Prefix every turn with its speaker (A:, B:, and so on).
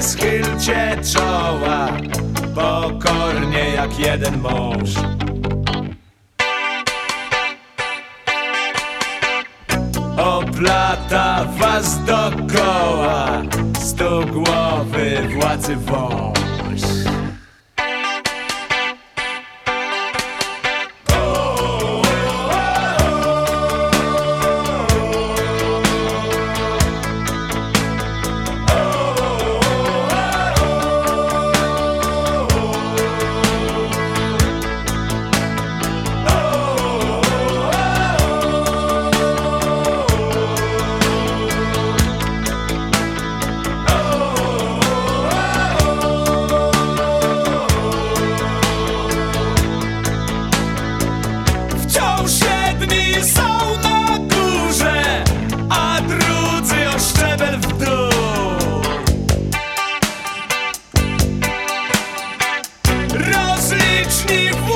A: schylcie czoła Pokornie jak jeden mąż. Oplata was dokoła Stu głowy władzy wąż need